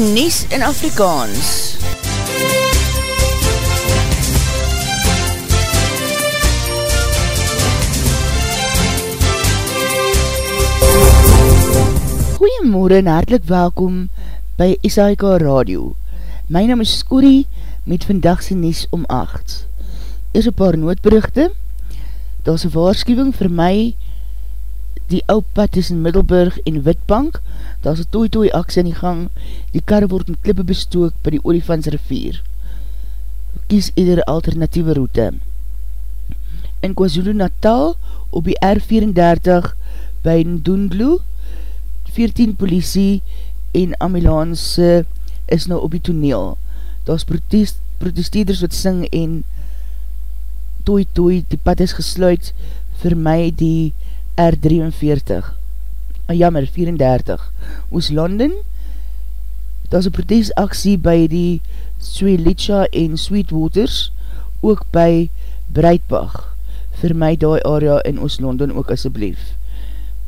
die Nies in Afrikaans. Goeiemorgen en hartelijk welkom by SAIK Radio. My naam is Scoorie met vandagse Nies om 8. Is een paar noodberichte. Daar is een waarschuwing vir my die ou pad tussen Middelburg en Witbank, daar is een tooi-tooi aksie in die gang, die karre word met klippe bestook by die Olifants rivier. Kies iedere alternatieve route. In KwaZulu Natal, op die R34 by Ndoendlo, 14 politie en ambulance is nou op die toneel. Daar is protest, protesteerders wat sing en tooi-tooi, die pad is gesluit vir my die R43 ah, jammer, 34 Oos-London daar is een protesaksie by die Swelitsha en Sweetwaters ook by Breitbach. Vir my die area in Oos-London ook asjeblief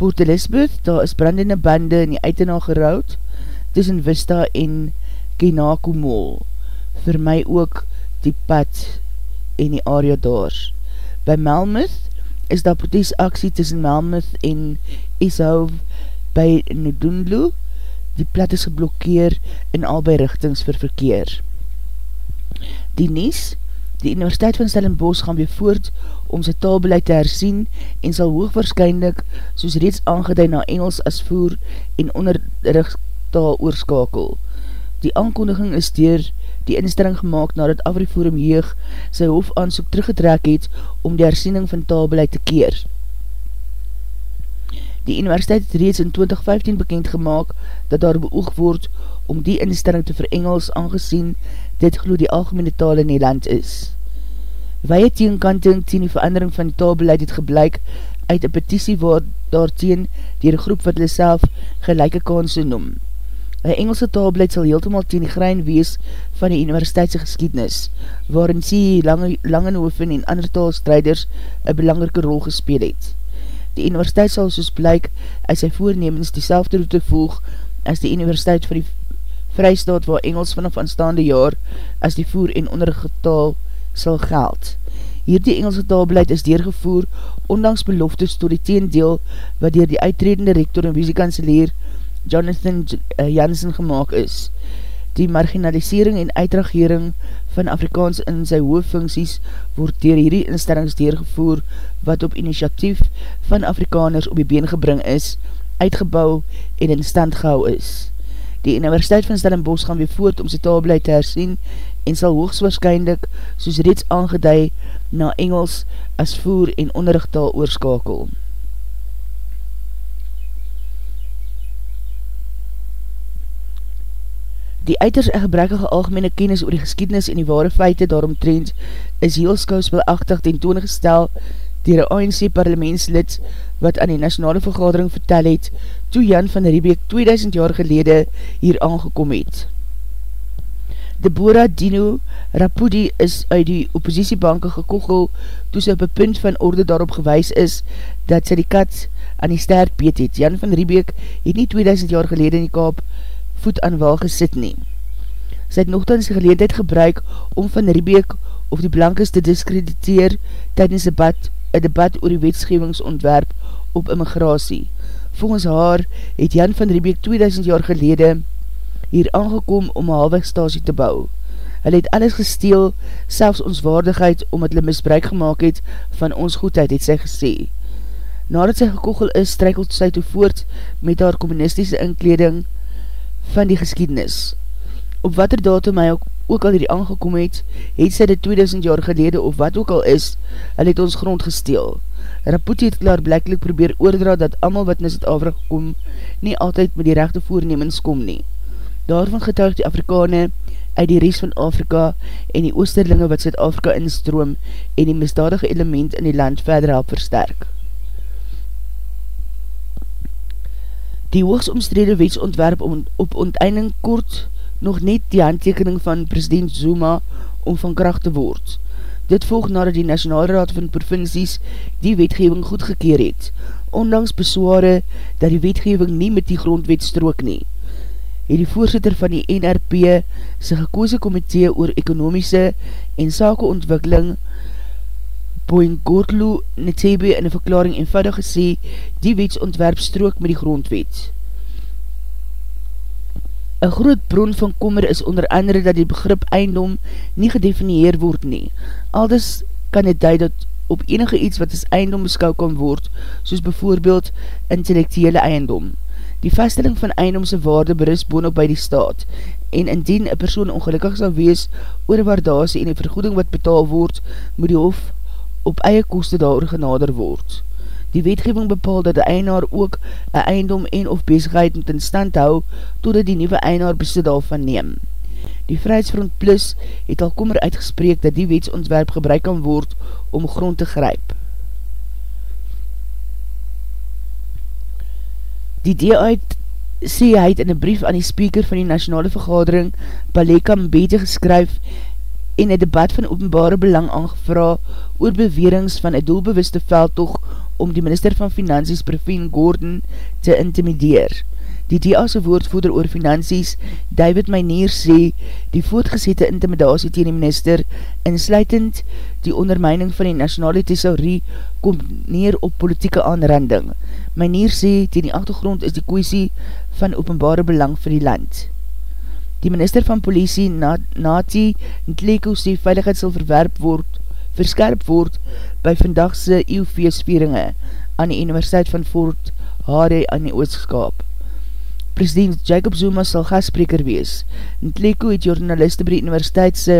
Port Elizabeth, daar is brandende bande in die uitena gerouwd tussen Vista en Kenako Mall. Vir my ook die pad en die area daar. By Melmuth is daar protesaksie tussen Melmuth en Esau by Ndundlu. Die plat is geblokkeer in albei richtings vir verkeer. Die Nies, die Universiteit van Stellenbosch gaan weer voort om sy taalbeleid te herzien en sal hoogwaarschijnlijk soos reeds aangeduid na Engels as voer en onderrichttaal oorskakel. Die aankondiging is dier die instelling gemaakt nadat Afriforum Jeug sy hoofaansoek teruggetrek het om die hersiening van taalbeleid te keer. Die universiteit het reeds in 2015 bekend gemaakt dat daar beoog word om die instelling te verengels aangezien dit geloof die algemene taal in die land is. Weie teenkanting teen die verandering van die taalbeleid het gebleik uit een petitie waar daar teen dier groep wat hulle self gelijke kansen noem. Een Engelse taalbeleid sal heeltemaal teen die grein wees van die universiteitse geskiednis, waarin sie lange, Langenhoven en ander taalstrijders een belangrike rol gespeel het. Die universiteit sal soos blyk uit sy voornemens die selfde route volg as die universiteit vir die vrystaat waar Engels vanaf aanstaande jaar as die voer en ondergetaal sal geld. Hierdie Engelse taalbeleid is deurgevoer ondanks beloftes tot die teendeel wat dier die uitredende rektor en visiekanseleer Jonathan eh, Janssen gemaakt is. Die marginalisering en uitragering van Afrikaans in sy hoofdfunksies word dier hierdie instellings deurgevoer wat op initiatief van Afrikaners op die been gebring is, uitgebouw en in stand gehou is. Die Universiteit van Stellenbosch gaan weer voort om sy taalbeleid te hersien en sal hoogstwaarschijnlijk soos reeds aangeduid na Engels as voer en onderrichttaal oorskakel. Die uiters en gebrekkige algemene kennis oor die geskiednis en die ware feite daarom trend is heel skouspelachtig ten toon gestel dier een ANC parlementslid wat aan die nationale vergadering vertel het toe Jan van Riebeek 2000 jaar gelede hier aangekom het. Deborah Dino Rapudi is uit die oppositiebanke gekogel toe sy op een punt van orde daarop gewys is dat sy die kat aan die stert beet het. Jan van Riebeek het nie 2000 jaar gelede in die kaap voet aan wal gesit neem. Sy het nogthans die geleendheid gebruik om van Riebeek of die blankes te diskrediteer tydens debat, een debat oor die wetschewingsontwerp op immigratie. Volgens haar het Jan van Riebeek 2000 jaar gelede hier aangekom om een halwegstasie te bou. Hy het alles gesteel, selfs ons waardigheid, omdat hulle misbruik gemaakt het van ons goedheid, het sy gesê. Nadat sy gekogel is, streikelt sy toe voort met haar communistische inkleding, van die geskiednis. Op wat er datum hy ook, ook al hierdie aangekom het, het sy dit 2000 jaar gelede of wat ook al is, hy het ons grond gesteel. Raputi het klaar blijklik probeer oordra dat amal wat in Zuid-Afrika kom, nie altyd met die rechte voornemens kom nie. Daarvan getuig die Afrikane uit die rest van Afrika en die oosterlinge wat Zuid-Afrika instroom en die misdadige element in die land verder help versterk. Die hoogsomstrede wetsontwerp op onteinding kort nog net die handtekening van president Zuma om van kracht te word. Dit volg nadat die Nationale Raad van Provincies die wetgeving goedgekeer het, ondanks besware dat die wetgeving nie met die grondwet strook nie. het die voorzitter van die NRP sy gekoze komitee oor ekonomiese en sakeontwikkeling Boingotlo Netebe in een verklaring eenvoudig gesê die wetsontwerp strook met die grondwet. Een groot bron van kommer is onder andere dat die begrip eindom nie gedefinieer word nie. Aldus kan het duid dat op enige iets wat as eindom beskou kan word, soos bijvoorbeeld intellectuele eindom. Die vaststelling van eindomse waarde berust boon op by die staat, en indien een persoon ongelukkig sal wees oor waardasie en die vergoeding wat betaal word, moet die hof op eie koste daar genader word. Die wetgeving bepaal dat die eienaar ook een eiendom en of bezigheid moet in stand hou totdat die nieuwe eienaar besit daarvan neem. Die Vrijheidsfront Plus het al kommer uitgespreek dat die wetsontwerp gebruik kan word om grond te gryp. Die DA sê hy het in een brief aan die speaker van die nationale vergadering Paleka Mbete geskryf en een debat van openbare belang aangevra oor bewerings van een doelbewuste veldtocht om die minister van Finansies Praveen Gordon te intimideer. Die DA'se woordvoeder oor Finansies, David Meinier, sê die voortgezette intimidatie teen die minister, insluitend die ondermijning van die nationale thesaurie, kom neer op politieke aanranding. Meinier sê, teen die achtergrond is die koesie van openbare belang vir die land. Die minister van politie, Nati Ntleko, sê veiligheid sal verwerp word, verskerp word by vandagse eeuwfeestvieringe aan die Universiteit van Fort Hare aan die Oostskaap. President Jacob Zuma sal gastspreker wees. Ntleko het journaliste by die Universiteitse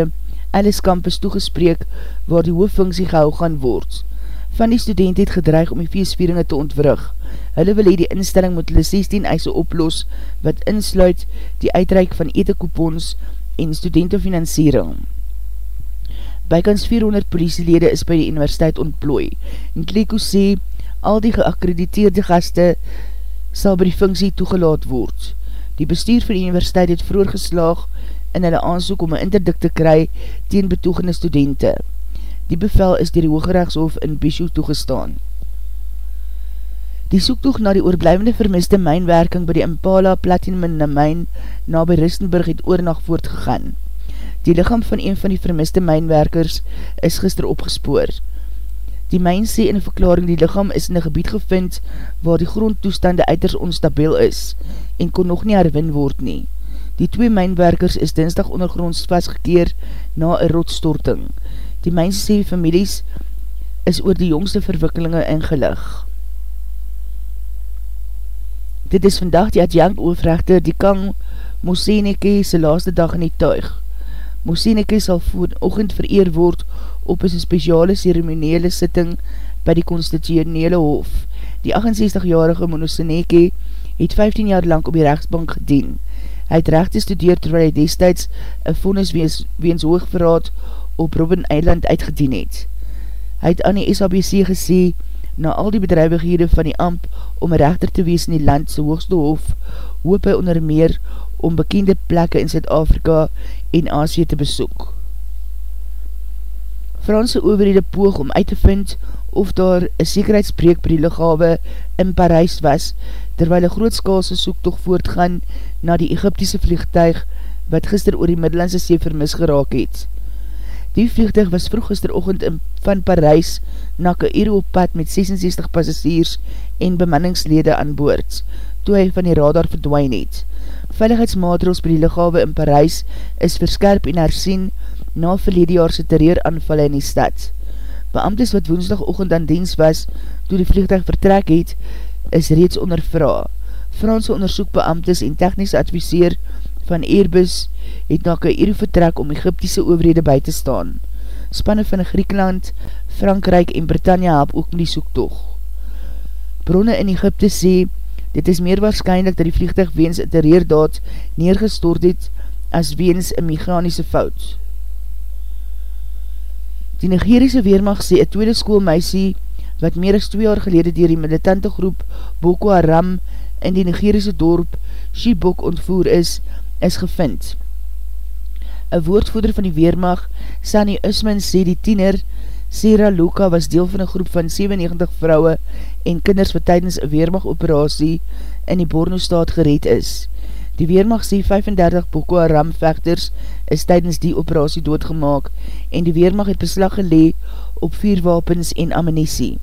Alice Campus toegespreek waar die hooffunksie gehou gaan word. Van die student het gedreig om die feestvieringe te ontwrug. Hulle wil die instelling moet hulle 16 eise oplos wat insluit die uitreik van etekoepons en studentenfinansiering. Bykans 400 politielede is by die universiteit ontplooi. En Kleko sê, al die geakkrediteerde gaste sal by die funksie toegelaat word. Die bestuur van die universiteit het vroeger geslaag in hulle aansoek om een interdik te kry teen betoegende studente. Die bevel is dier die Hooggerechtshof in Bishoe toegestaan. Die soektoeg na die oorblijvende vermiste mijnwerking by die Impala Platinum in Namijn na by Ristenburg het oornacht voortgegaan. Die lichaam van een van die vermiste mijnwerkers is gister opgespoor. Die myn sê in die verklaring die lichaam is in die gebied gevind waar die grondtoestande uiters onstabiel is en kon nog nie herwin word nie. Die twee mijnwerkers is dinsdag ondergronds vastgekeer na een rotstorting. Die myn sê families is oor die jongste verwikkelinge ingelig. Dit is vandag die adjunct oorvrechter die Kang Moseneke sy laaste dag in die tuig. Moseneke sal vanochtend vereer word op een speciale ceremoniele sitting by die constitutionele hof. Die 68-jarige Moseneke het 15 jaar lang op die rechtsbank gedien. Hy het recht gestudeer terwijl hy destijds een vonnis weens, weens hoogverraad op Robben Eiland uitgedien het. Hy het aan die SABC gesê, na al die bedrijvighede van die amp om rechter te wees in die land sy hoogste hof, hoop hy onder meer om bekende plekke in Zuid-Afrika en Asie te besoek. Franse overhede poog om uit te vind of daar een sekerheidsbreek by die lichawe in Parijs was, terwyl een grootskaalse soektocht voortgaan na die Egyptiese vliegtuig wat gister oor die Middellandse See vermis geraak het. Die vliegtuig was vroeg gisterochtend in, van Parijs na Cairo op pad met 66 passagiers en bemanningslede aan boord, toe hy van die radar verdwijn het. Veiligheidsmaatregels by die lichawe in Parijs is verskerp en hersien na verledejaarse terreuraanvalle in die stad. Beamtes wat woensdag ochend aan diens was, toe die vliegtuig vertrek het, is reeds ondervra. Franse onderzoekbeamtes en technische adviseer van Airbus het na Cairo vertrek om Egyptiese overhede by te staan. Spanne van Griekenland, Frankrijk en Britannia help ook met die soektoog. Bronne in Egypte sê, Dit is meer waarschijnlijk dat die vliegtuig weens een terreerdaad neergestort het as weens een mechanische fout. Die Nigeriese Weermacht sê een tweede schoolmeisie wat meer as twee jaar gelede dier die militante groep Boko Haram in die Nigeriese dorp Shibok ontvoer is, is gevind. Een woordvoeder van die Weermacht, Sani Usman, sê die tiener Sera Luka was deel van een groep van 97 vrouwe en kinders wat tydens een weermagoperatie in die Borno staat gereed is. Die Weermacht sê 35 Boko Haram vechters is tydens die operatie doodgemaak en die Weermacht het beslag gelee op vier wapens en ammunisie.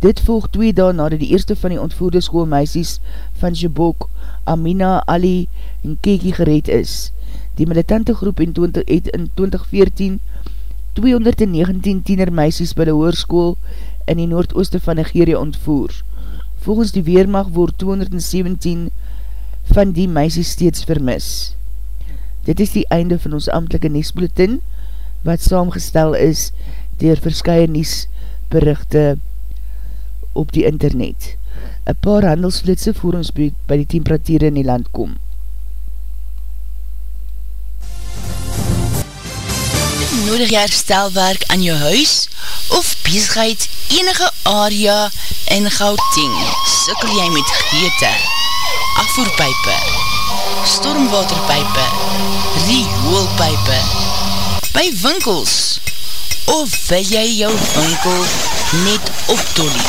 Dit volg twee dae nadat die eerste van die ontvoerde schoolmeisies van Jebok, Amina, Ali en Keki gereed is. Die militante groep in 20, het in 2014 219 tienermeisies by die hoerskoel in die noordooste van Nigeria ontvoer. Volgens die Weermacht word 217 van die meisies steeds vermis. Dit is die einde van ons amtelike Niesbulletin, wat saamgestel is dier verskye Niesberichte op die internet. Een paar handelsflitse voor ons by die temperatuur in die land kom. Nodig jy herstelwerk aan jou huis of bezigheid enige area in Gauteng? Sikkel jy met geëte? afvoerpijpe, stormwaterpijpe, rioolpijpe, by winkels, of wil jy jou winkel net optolie,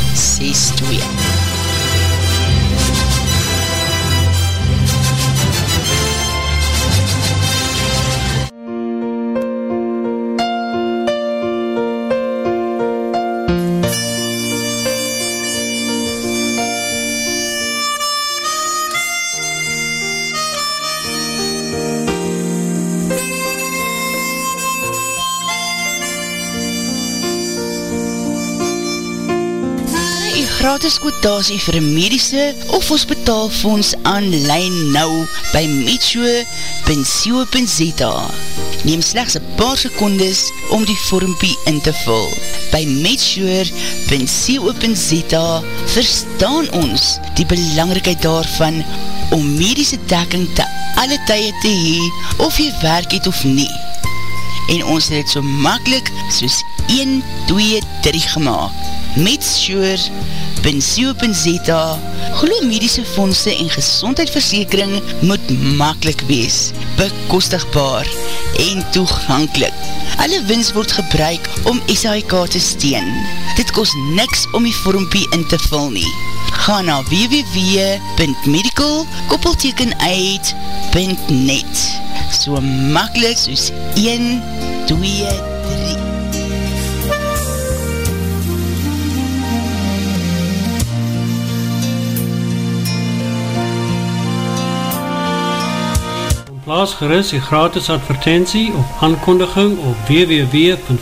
Sexto ano. Gratis kwotasie vir medische of hospitaalfonds aanlijn nou by metro.co.za Neem slechts een paar secondes om die vormpie in te vul. By metro.co.za verstaan ons die belangrikheid daarvan om medische dekking te alle tye te hee of jy werk het of nie. En ons het het so makkelijk soos 1, 2, 3 gemaakt. Met sure www.co.za Glo medische fondse en gezondheidsversekering moet makkelijk wees, bekostigbaar en toegankelijk. Alle wins word gebruik om SHK te steen. Dit kost niks om die vormpie in te vul nie. Ga na www.medical-uit.net So makkelijk soos 1, 2, 3 Plaas geris die gratis advertentie of aankondiging op www.v.co.za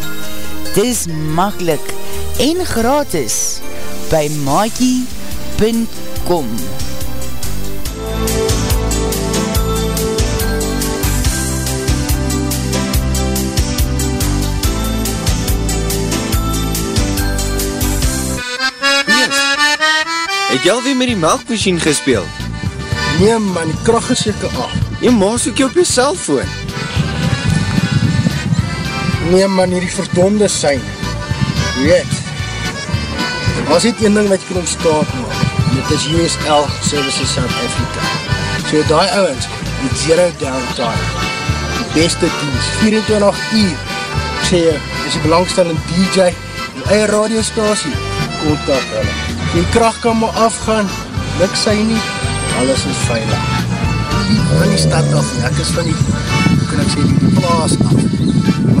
Dit is makkelijk en gratis by maakie.com Het jy alweer met die melkmachine gespeeld? Nee man, die kracht is jyke af. Jy maas ook jy op jy cellfoon. Nee man, hier die verdonde sein. Weet, er was dit een ding wat jy kan ontstaan maak. Dit is USL Services South Africa. So die ouwens, die zero downtime. Die beste dienst, 24 uur. Ek sê jy, is die belangstellende DJ, die eie radiostasie, kontak hulle die kracht kan maar afgaan, luk sy nie, alles is veilig. Van die stad af, ek is van die, hoe kan ek sê, die plaas af.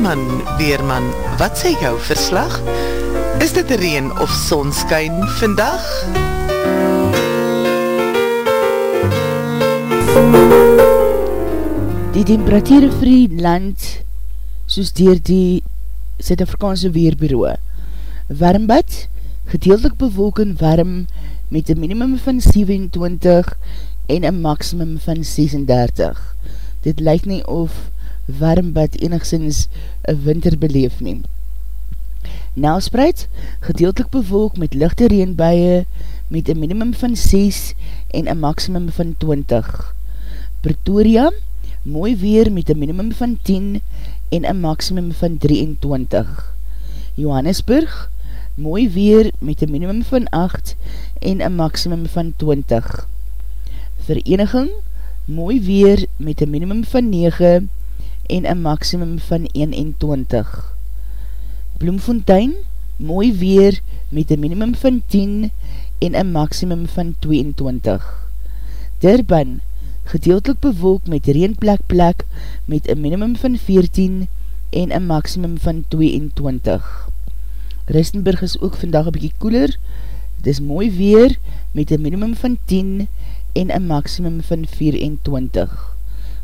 Weerman, Weerman, wat sê jou verslag? Is dit reen of sonskyn vandag? Die temperatuur vir die land soos dier die Zuid-Afrikaanse Weerbureau. Warmbad, gedeeltelik bewolken warm met een minimum van 27 en een maximum van 36. Dit lyk nie of warm bad enigszins winter beleef neem. Nelspreid, gedeeltelik bewolk met lichte reenbuie met een minimum van 6 en een maximum van 20. Pretoria, mooi weer met een minimum van 10 en een maximum van 23. Johannesburg, mooi weer met een minimum van 8 en een maximum van 20. Vereniging, mooi weer met een minimum van 9 en een maximum van 21. Bloemfontein, mooi weer met een minimum van 10 en een maximum van 22. Durban, gedeeltelik bewolk met reenplek plek met een minimum van 14 en een maximum van 22. Ristenburg is ook vandag een bykie koeler, het is mooi weer met een minimum van 10 en een maximum van 24.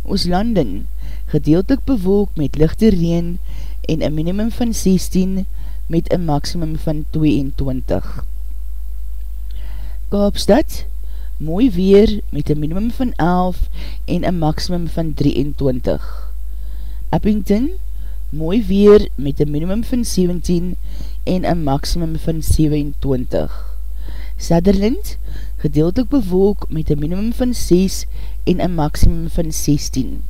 Ooslanden, gedeeltelik bewolk met lichte reen en een minimum van 16 met een maximum van 22. Kaapstad, mooi weer met een minimum van 11 en een maximum van 23. Eppington, mooi weer met een minimum van 17 en een maximum van 27. Sutherland, gedeeltelik bewolk met een minimum van 6 en een maximum van 16.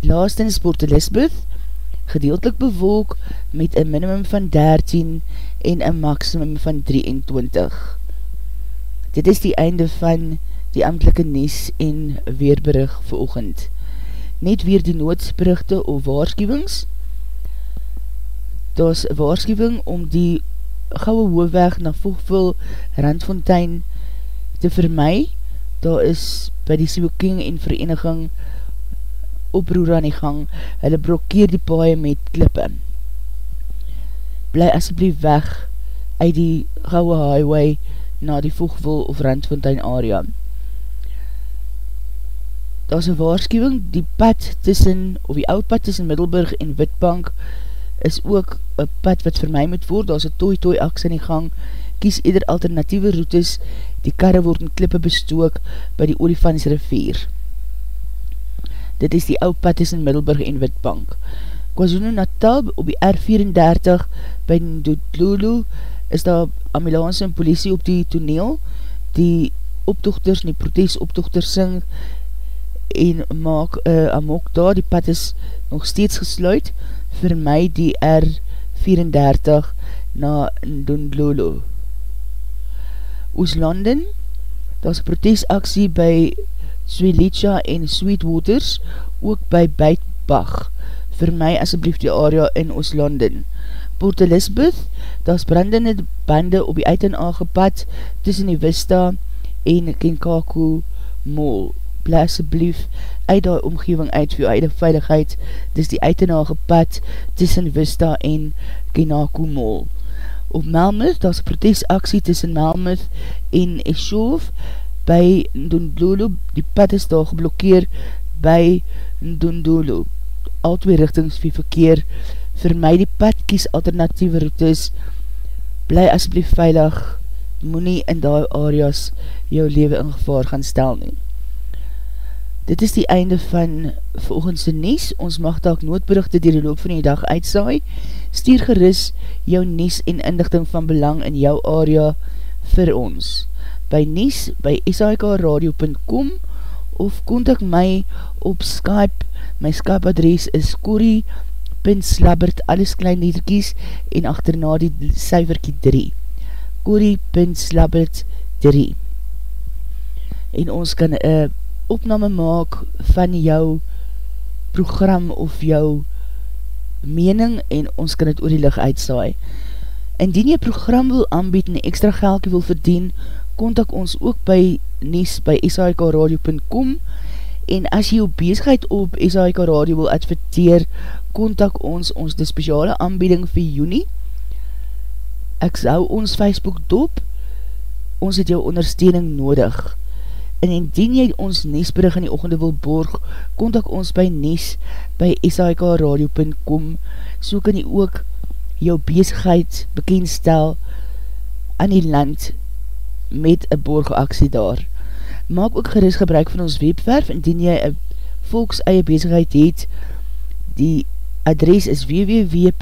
Laastens Port Elizabeth, gedeeltelik bewolk met een minimum van 13 en een maximum van 23. Dit is die einde van die amtelike nies en weerberig veroogend. Net weer die noodsberichte of waarschuwings. Daar is waarschuwing om die gouwe hoofweg na Voegvul Randfontein te vermy. Daar is by die Sivoking en Vereniging oproer aan die gang, hulle blokkeer die paie met klippe. Bly asjeblief weg uit die Gouwe Highway na die Voegwil of Randfontein area. Daar is een waarschuwing, die pad tussen, of die oud pad tussen Middelburg en Witbank is ook een pad wat vir my moet word, daar is een tooi-tooi aks in die gang, kies eder alternatieve routes, die karre word in klippe bestook by die Olifants rivier. Dit is die oud pad tussen Middelburg en Witbank. KwaZulu Natal op die R34 by Ndodlulu is daar ambulance en politie op die toneel, die optochters en die protesoptochters sing en maak uh, amok daar, die pad is nog steeds gesluit, vir my die R34 na Ndondlolo. Ooslanden, daar is protesaksie by Zwelitsha en Sweetwaters, ook by Beitbach, vir my asjeblief die area in Ooslanden. Port Elizabeth, daar is brandende bande op die uit en aangepad tussen die Vista en Kenkaku Mall. Bly asjeblief uit die omgeving uit vir jou eide veiligheid, dis die uit en aangepad tussen Vista en Kenkaku Mall. Op Melmuth, daar is protesaksie tussen Melmuth en Eshoof by Ndondolo, die pad is daar geblokkeer by Ndondolo al twee richtings vir verkeer, vir my die pad kies alternatieve routes, bly asblief veilig, moet nie in die areas jou leven in gevaar gaan stel nie. Dit is die einde van volgens die Nies, ons mag daak noodberichte die die loop van die dag uitsaai, stuur geris jou Nies en inlichting van belang in jou area vir ons. By Nies, by shkradio.com of kontak my op Skype My Skype adres is corrie.slabbert, alles klein letterkies, en achterna die syverkie 3. corrie.slabbert 3. En ons kan een opname maak van jou program of jou mening en ons kan het oor die licht uitsaai. Indien jy program wil aanbied en extra geldje wil verdien, kontak ons ook by Nies by shkradio.com en as jy jou bezigheid op SHK Radio wil adverteer, kontak ons ons die speciale aanbieding vir juni. Ek sou ons Facebook dop, ons het jou ondersteuning nodig. En indien jy ons Nesbrug in die ochende wil borg, kontak ons by Nes by shkradio.com so kan jy ook jou bezigheid bekendstel aan die land met een borgaksie daar. Maak ook gerust gebruik van ons webwerf indien jy een volks eie bezigheid het. Die adres is www.v.co.za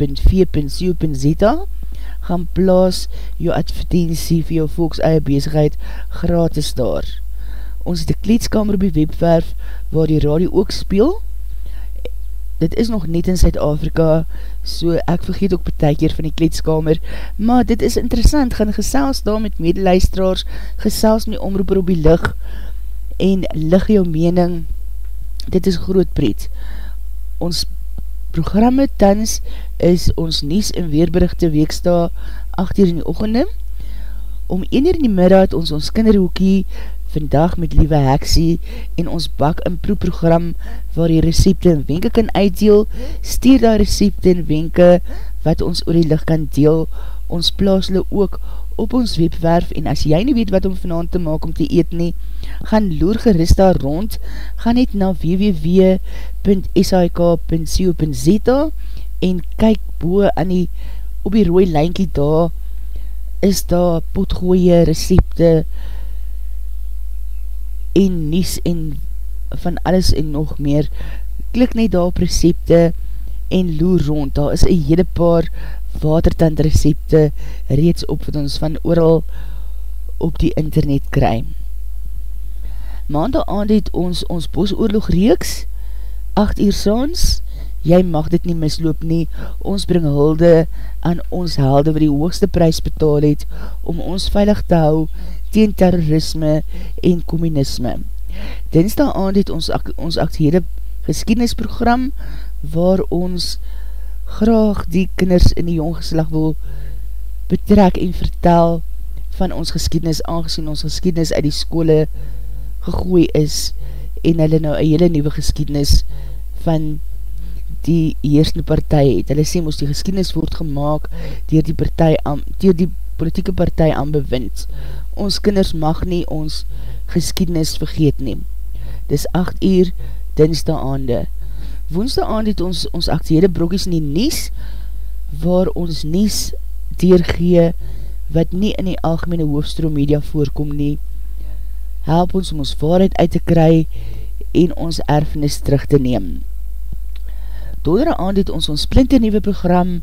gaan plaas jou advertentie vir jou volks eie bezigheid gratis daar. Ons het een kleedskamer op die webwerf waar die radio ook speel. Dit is nog net in Zuid-Afrika, so ek vergeet ook betekeer van die kleedskamer, maar dit is interessant, gaan gesels daar met medeluisteraars, gesels met die omroeper op die lig, en lig jou mening, dit is groot pret. Ons programme tans is ons Nies en Weerberichte weeksta 8 uur in die ochende, om 1 uur in die middag het ons ons kinderhoekie vandag met Liewe Heksie en ons bak in proeprogram waar die recepte en wenke kan uitdeel, stuur daar recepte en wenke wat ons oor die licht kan deel, ons plaas hulle ook op ons webwerf en as jy nie weet wat om vanavond te maak om te eet nie, gaan loer gerust daar rond, gaan net na www.shk.co.za en kyk boe aan die op die rooie lijnkie daar is daar potgooie recepte en nies en van alles en nog meer, klik net daar op recepte en loer rond, daar is een hele paar watertand recepte reeds op wat ons van ooral op die internet kry. Maandag aand het ons ons bosoorlog reeks, 8 uur saans, jy mag dit nie misloop nie, ons bring hulde aan ons helde wat die hoogste prijs betaal het, om ons veilig te hou teen terrorisme en communisme. Dinsdag aand het ons, ons actiehede geskiednisprogram waar ons graag die kinders in die jonggeslag wil betrek en vertel van ons geskiednis, aangezien ons geskiednis uit die skole gegooi is en hulle nou een hele nieuwe geskiednis van die eerste partij het. Hulle sê, moest die geskiednis word gemaakt dier die partij, dier die politieke partij aan bewind. Ons kinders mag nie ons geskiednis vergeet neem. Dis 8 uur, dinsda aande. Woensda aand het ons ons actiehede brokies in die nies, waar ons nies deurgee, wat nie in die algemene hoofdstroom media voorkom nie. Help ons om ons waarheid uit te kry en ons erfenis terug te neem. Dodere aand het ons ons splinte nieuwe program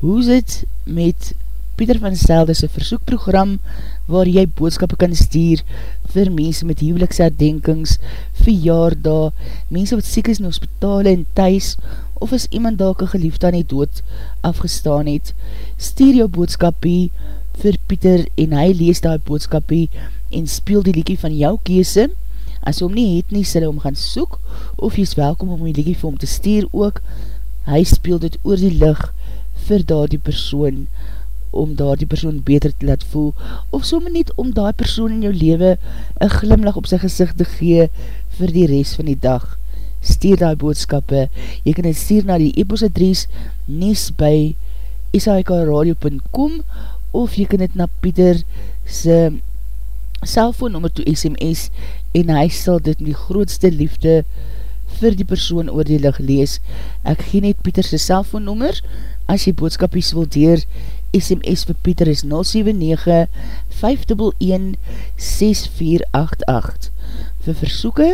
Hoe zit met Pieter van Selde sy versoekprogram waar jy boodskappe kan stuur vir mense met huweliksherdenkings, verjaarda, mense wat siek is in hospitale en thuis, of as iemand dalk een geliefde aan die dood afgestaan het, stuur jou boodskapie vir Pieter en hy lees die boodskapie en speel die liekie van jou kese. As hom nie het nie, sal hy hom gaan soek, of jy is welkom om die liekie vir hom te stuur ook. Hy speel dit oor die licht vir daar die persoon, om daar die persoon beter te laat voel, of somme niet om daar persoon in jou leven een glimlach op sy gezicht te gee vir die rest van die dag. Stuur die boodskappe, jy kan het stuur na die e-post adres nes by shkradio.com of jy kan het na Pieter sy cellfoonnummer toe SMS en hy sal dit met die grootste liefde vir die persoon oor die lig lees. Ek gee net Pieter sy cellfoonnummer, as jy boodskapies wil deur SMS vir Pieter is 079-511-6488 vir versoeke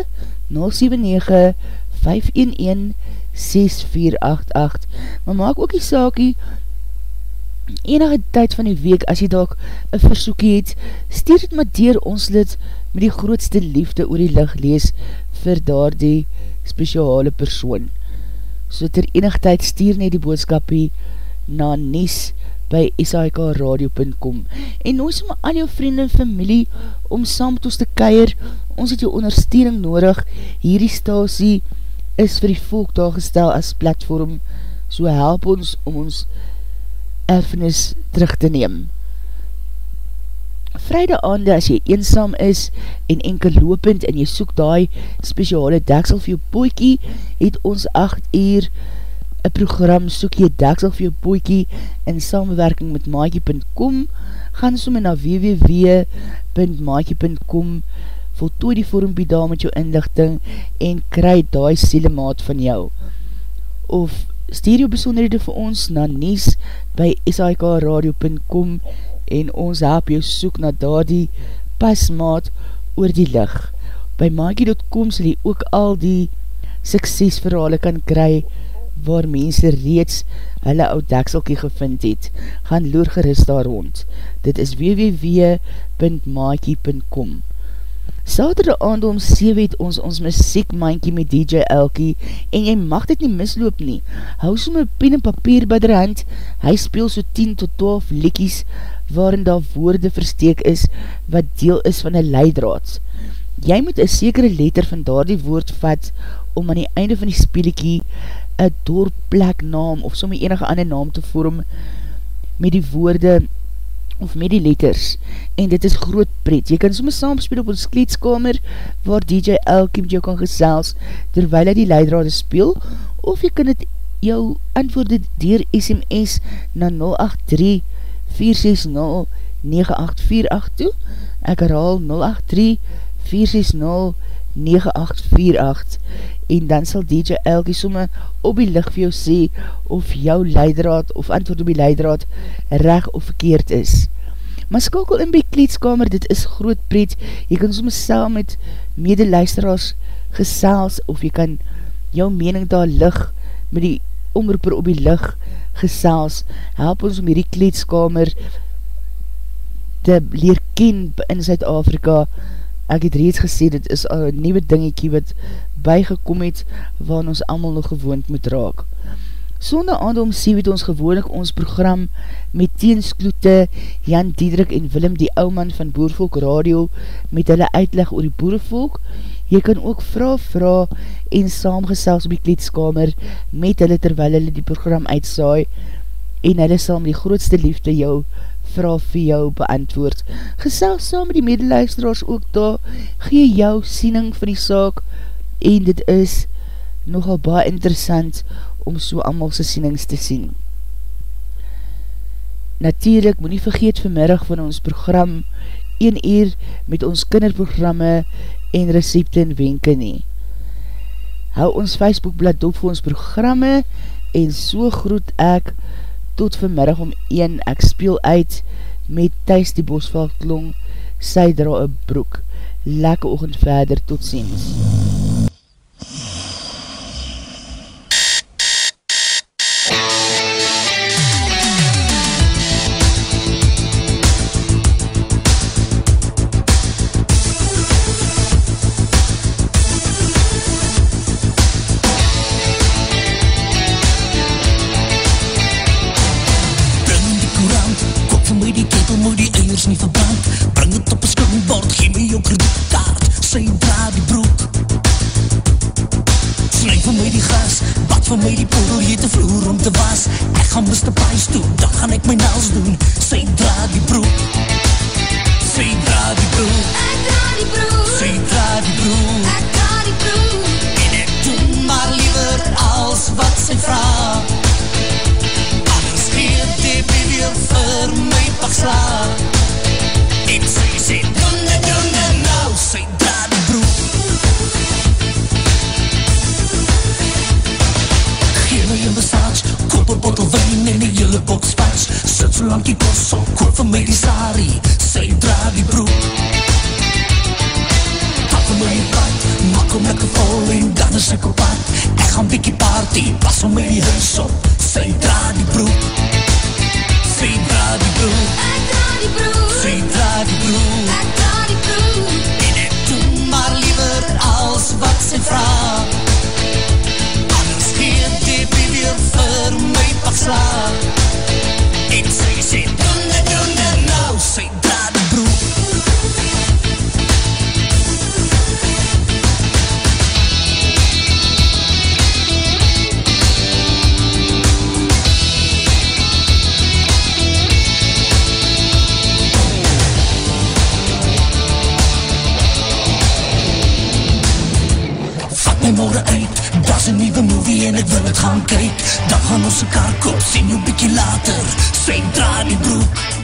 079-511-6488 maar maak ook die saakie enige tyd van die week as jy dalk een versoekie het stuur het maar dier ons lid met die grootste liefde oor die licht lees vir daar die speciale persoon. So ter enig tyd stuur nie die boodskapie na Nies by shikradio.com en ons om al jou vrienden en familie om saam met ons te keir, ons het jou ondersteuning nodig, hierdie stasie is vir die volk daar gestel as platform, so help ons om ons erfenis terug te neem. Vrijde aande as jy eensam is en enkel lopend en jy soek die speciale deksel vir jou poekie, het ons 8 uur een program soek jy deksel vir jou poekie in samenwerking met maakie.com gaan somme na www.maakie.com voltooi die vormpie daar met jou inlichting en kry die sielemaat van jou. Of stuur jou besonderhede vir ons na nies by sikradio.com en ons help jou soek na daar die pasmaat oor die lig. By maakie.com sal jy ook al die suksesverhale kan kry waar mense reeds hulle oud dekselkie gevind het, gaan loer gerust daar rond. Dit is www.maakie.com Saterdag aand om 7 het ons ons muziek maankie met DJ Elkie en jy mag dit nie misloop nie. Hou so my pen en papier by der hand, hy speel so 10 tot 12 likkies waarin daar woorde versteek is wat deel is van een leidraad. Jy moet een sekere letter van daar die woord vat om aan die einde van die speelikie een dorpplek naam of somme enige ander naam te vorm met die woorde of met die letters en dit is groot pret. Jy kan somme saam speel op ons kleedskamer waar DJ Elkie met jou kan gesels terwijl hy die leidrade speel of jy kan het jou antwoorde dier SMS na 083 460 9848 toe. Ek herhaal 083 460 9848 en dan sal DJ Elkie somme op die licht vir jou sê of jou leidraad of antwoord op die leidraad reg of verkeerd is. Maar skakel in by kleedskamer, dit is groot pret, jy kan somme saam met medeluisteraars gesels of jy kan jou mening daar lig met die omroeper op die licht gesels, help ons om hierdie kleedskamer te leer ken in Zuid-Afrika, ek het reeds gesê, dit is een nieuwe dingiekie wat bygekom het, waar ons allemaal nog gewoond moet raak. Sonde aande om sê het ons gewoonlik ons program met teenskloete Jan Diederik en Willem die ouman van Boervolk Radio met hulle uitleg oor die boerevolk. Jy kan ook vraag vraag en saamgesels op die kleedskamer met hulle terwyl hulle die program uitsaai en hulle sal met die grootste liefde jou vraag vir jou beantwoord. Gesels saam met die medeluisteraars ook daar, gee jou siening van die saak en dit is nogal baie interessant om so amal sy sienings te sien. Natuurlijk, moet nie vergeet vanmiddag van ons program 1 uur met ons kinderprogramme en recepte en wenke nie. Hou ons Facebookblad dop vir ons programme en so groet ek tot vanmiddag om 1 ek speel uit met Thijs die Bosveldklong sy dra een broek. Lekke oogend verder, tot ziens. Gaan kyk Dan gaan ons elkaar kop sien jou bykie later. Sy dra die broek